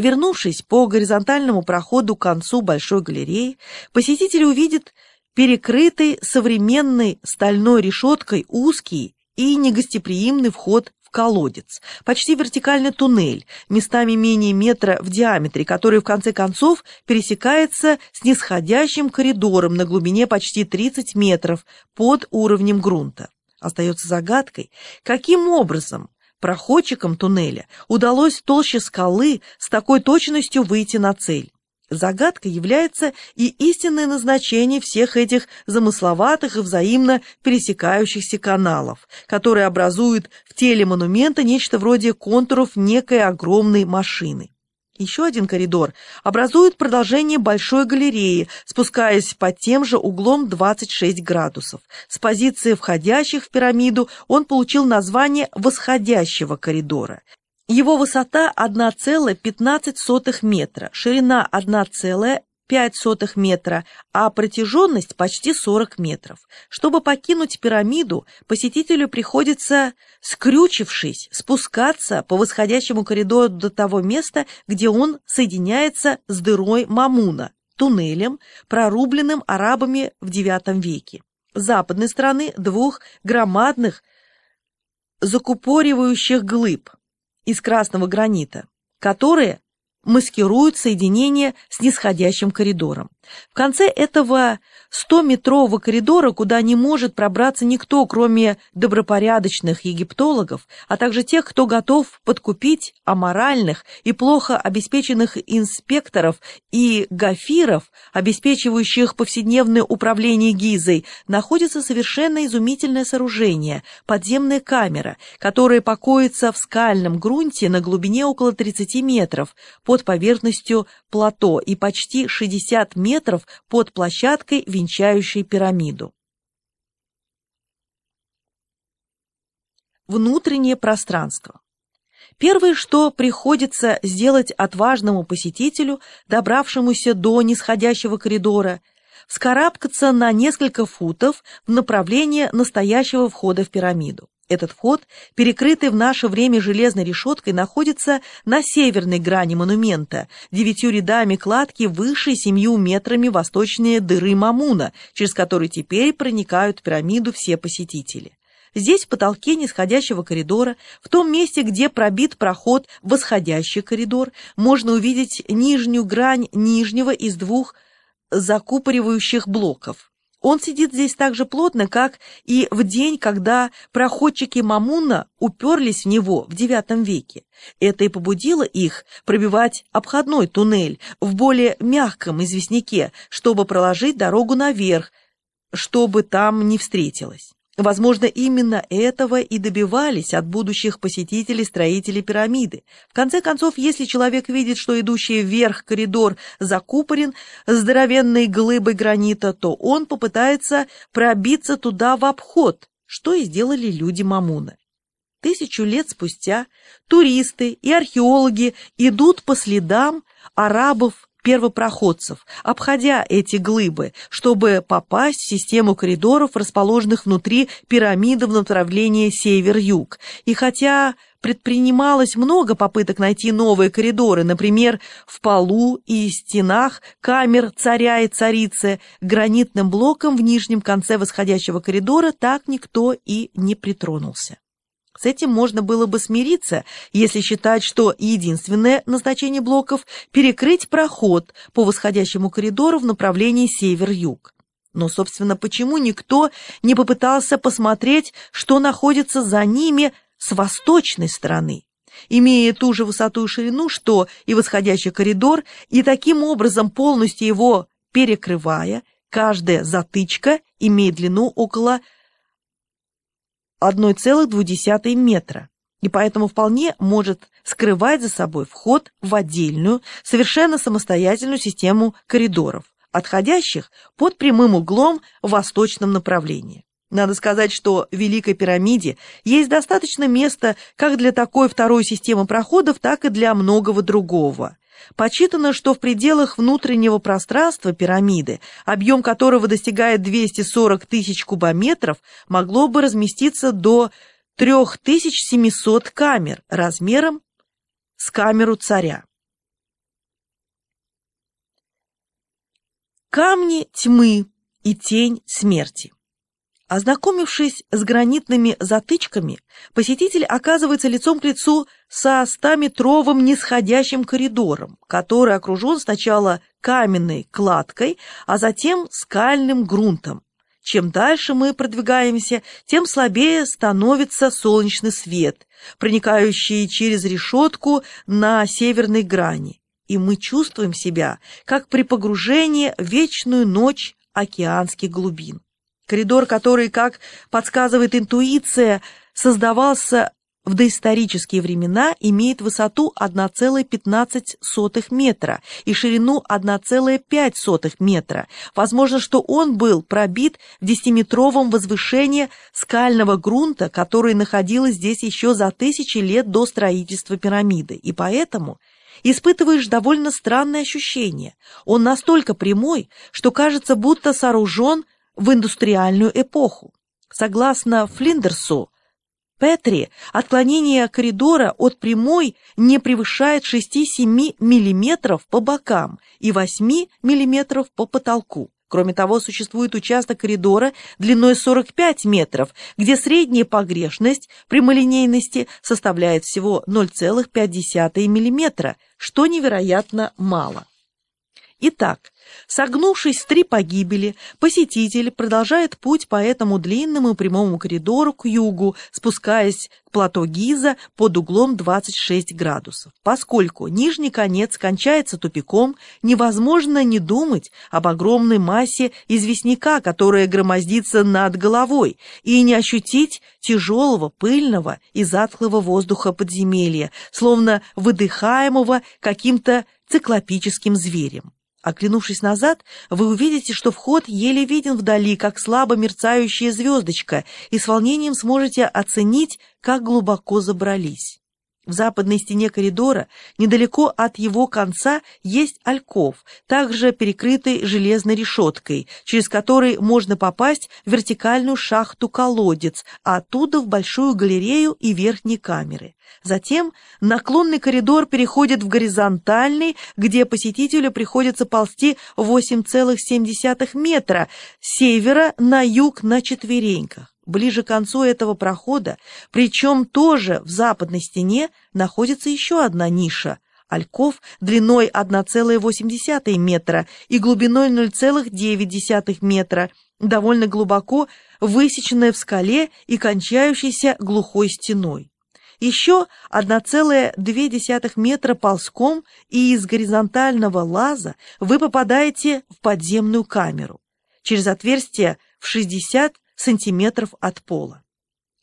Вернувшись по горизонтальному проходу к концу Большой галереи, посетитель увидит перекрытый современной стальной решеткой узкий и негостеприимный вход в колодец, почти вертикальный туннель, местами менее метра в диаметре, который в конце концов пересекается с нисходящим коридором на глубине почти 30 метров под уровнем грунта. Остается загадкой, каким образом проходчикам туннеля удалось толще скалы с такой точностью выйти на цель. Загадкой является и истинное назначение всех этих замысловатых и взаимно пересекающихся каналов, которые образуют в теле монумента нечто вроде контуров некой огромной машины. Еще один коридор образует продолжение большой галереи, спускаясь под тем же углом 26 градусов. С позиции входящих в пирамиду он получил название «восходящего коридора». Его высота 1,15 метра, ширина 1,5 метра, а протяженность почти 40 метров. Чтобы покинуть пирамиду, посетителю приходится, скрючившись, спускаться по восходящему коридору до того места, где он соединяется с дырой Мамуна, туннелем, прорубленным арабами в IX веке. С западной стороны двух громадных закупоривающих глыб – из красного гранита, которые маскируют соединение с нисходящим коридором. В конце этого 100-метрового коридора, куда не может пробраться никто, кроме добропорядочных египтологов, а также тех, кто готов подкупить аморальных и плохо обеспеченных инспекторов и гафиров, обеспечивающих повседневное управление Гизой, находится совершенно изумительное сооружение – подземная камера, которая покоится в скальном грунте на глубине около 30 метров под поверхностью плато и почти 60 метров под площадкой, венчающей пирамиду. Внутреннее пространство. Первое, что приходится сделать отважному посетителю, добравшемуся до нисходящего коридора, вскарабкаться на несколько футов в направлении настоящего входа в пирамиду. Этот вход, перекрытый в наше время железной решеткой, находится на северной грани монумента, девятью рядами кладки выше семью метрами восточные дыры Мамуна, через которые теперь проникают в пирамиду все посетители. Здесь в потолке нисходящего коридора, в том месте, где пробит проход восходящий коридор, можно увидеть нижнюю грань нижнего из двух закупоривающих блоков. Он сидит здесь так же плотно, как и в день, когда проходчики Мамуна уперлись в него в IX веке. Это и побудило их пробивать обходной туннель в более мягком известняке, чтобы проложить дорогу наверх, чтобы там не встретилось. Возможно, именно этого и добивались от будущих посетителей строители пирамиды. В конце концов, если человек видит, что идущий вверх коридор закупорен здоровенной глыбой гранита, то он попытается пробиться туда в обход, что и сделали люди Мамуна. Тысячу лет спустя туристы и археологи идут по следам арабов первопроходцев, обходя эти глыбы, чтобы попасть в систему коридоров, расположенных внутри пирамиды в направлении север-юг. И хотя предпринималось много попыток найти новые коридоры, например, в полу и стенах камер царя и царицы, гранитным блоком в нижнем конце восходящего коридора так никто и не притронулся. С этим можно было бы смириться, если считать, что единственное назначение блоков – перекрыть проход по восходящему коридору в направлении север-юг. Но, собственно, почему никто не попытался посмотреть, что находится за ними с восточной стороны, имея ту же высоту и ширину, что и восходящий коридор, и таким образом полностью его перекрывая, каждая затычка имеет длину около 1,2 метра и поэтому вполне может скрывать за собой вход в отдельную, совершенно самостоятельную систему коридоров, отходящих под прямым углом в восточном направлении. Надо сказать, что в Великой пирамиде есть достаточно места как для такой второй системы проходов, так и для многого другого. Почитано, что в пределах внутреннего пространства пирамиды, объем которого достигает 240 тысяч кубометров, могло бы разместиться до 3700 камер размером с камеру царя. Камни тьмы и тень смерти. Ознакомившись с гранитными затычками, посетитель оказывается лицом к лицу со стометровым нисходящим коридором, который окружен сначала каменной кладкой, а затем скальным грунтом. Чем дальше мы продвигаемся, тем слабее становится солнечный свет, проникающий через решетку на северной грани, и мы чувствуем себя, как при погружении в вечную ночь океанских глубин. Коридор, который, как подсказывает интуиция, создавался в доисторические времена, имеет высоту 1,15 метра и ширину 1,5 метра. Возможно, что он был пробит в десятиметровом возвышении скального грунта, который находилось здесь еще за тысячи лет до строительства пирамиды, и поэтому испытываешь довольно странное ощущение. Он настолько прямой, что кажется, будто сооружен в индустриальную эпоху. Согласно Флиндерсу, Петри отклонение коридора от прямой не превышает 6-7 мм по бокам и 8 мм по потолку. Кроме того, существует участок коридора длиной 45 метров, где средняя погрешность прямолинейности составляет всего 0,5 мм, что невероятно мало. Итак, согнувшись три погибели, посетитель продолжает путь по этому длинному прямому коридору к югу, спускаясь к плато Гиза под углом 26 градусов. Поскольку нижний конец кончается тупиком, невозможно не думать об огромной массе известняка, которая громоздится над головой, и не ощутить тяжелого, пыльного и затхлого воздуха подземелья, словно выдыхаемого каким-то циклопическим зверем. Оглянувшись назад, вы увидите, что вход еле виден вдали, как слабо мерцающая звездочка, и с волнением сможете оценить, как глубоко забрались. В западной стене коридора, недалеко от его конца, есть альков, также перекрытый железной решеткой, через который можно попасть в вертикальную шахту-колодец, а оттуда в большую галерею и верхние камеры. Затем наклонный коридор переходит в горизонтальный, где посетителю приходится ползти 8,7 метра с севера на юг на четвереньках. Ближе к концу этого прохода, причем тоже в западной стене, находится еще одна ниша – альков длиной 1,8 метра и глубиной 0,9 метра, довольно глубоко высеченная в скале и кончающейся глухой стеной. Еще 1,2 метра ползком и из горизонтального лаза вы попадаете в подземную камеру. Через отверстие в 60 сантиметров от пола.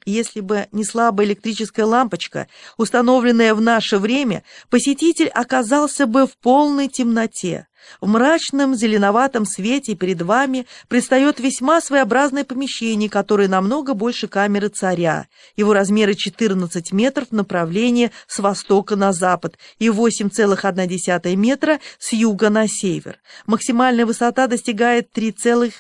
Если бы не слабая электрическая лампочка, установленная в наше время, посетитель оказался бы в полной темноте. В мрачном зеленоватом свете перед вами предстает весьма своеобразное помещение, которое намного больше камеры царя. Его размеры 14 метров в направлении с востока на запад и 8,1 метра с юга на север. Максимальная высота достигает 3,5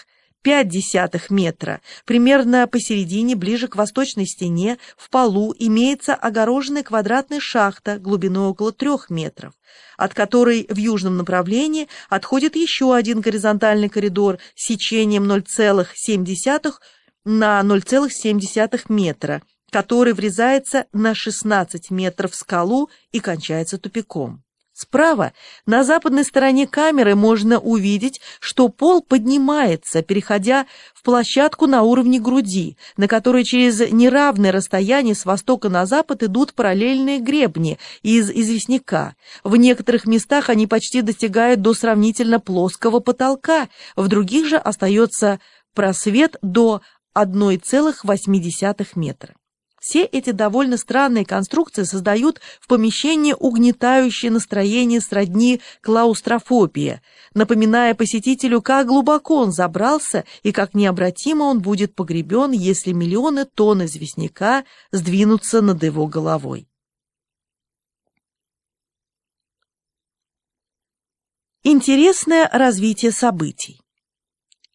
0,5 метра. Примерно посередине, ближе к восточной стене, в полу имеется огороженная квадратная шахта глубиной около 3 метров, от которой в южном направлении отходит еще один горизонтальный коридор с сечением 0,7 на 0,7 метра, который врезается на 16 метров в скалу и кончается тупиком. Справа, на западной стороне камеры, можно увидеть, что пол поднимается, переходя в площадку на уровне груди, на которой через неравное расстояние с востока на запад идут параллельные гребни из известняка. В некоторых местах они почти достигают до сравнительно плоского потолка, в других же остается просвет до 1,8 метра. Все эти довольно странные конструкции создают в помещении угнетающее настроение сродни клаустрофобии, напоминая посетителю, как глубоко он забрался и как необратимо он будет погребен, если миллионы тонн известняка сдвинутся над его головой. Интересное развитие событий.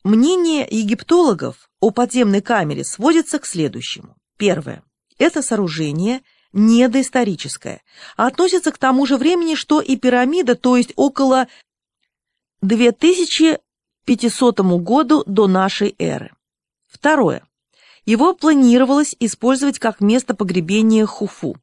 Мнение египтологов о подземной камере сводится к следующему. Первое. Это сооружение не доисторическое, а относится к тому же времени, что и пирамида, то есть около 2000 500 году до нашей эры. Второе. Его планировалось использовать как место погребения Хуфу.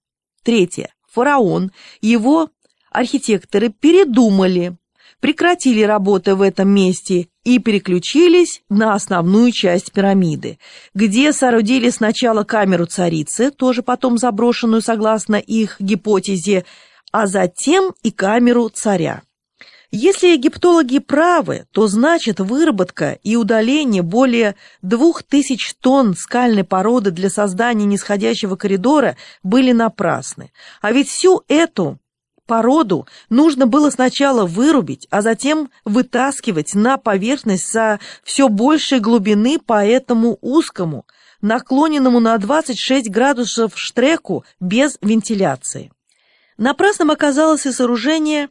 Третье. Фараон, его архитекторы передумали, прекратили работы в этом месте и переключились на основную часть пирамиды, где соорудили сначала камеру царицы, тоже потом заброшенную согласно их гипотезе, а затем и камеру царя. Если египтологи правы, то значит выработка и удаление более двух тысяч тонн скальной породы для создания нисходящего коридора были напрасны. А ведь всю эту породу нужно было сначала вырубить, а затем вытаскивать на поверхность со все большей глубины по этому узкому, наклоненному на 26 градусов штреку без вентиляции. Напрасным оказалось и сооружение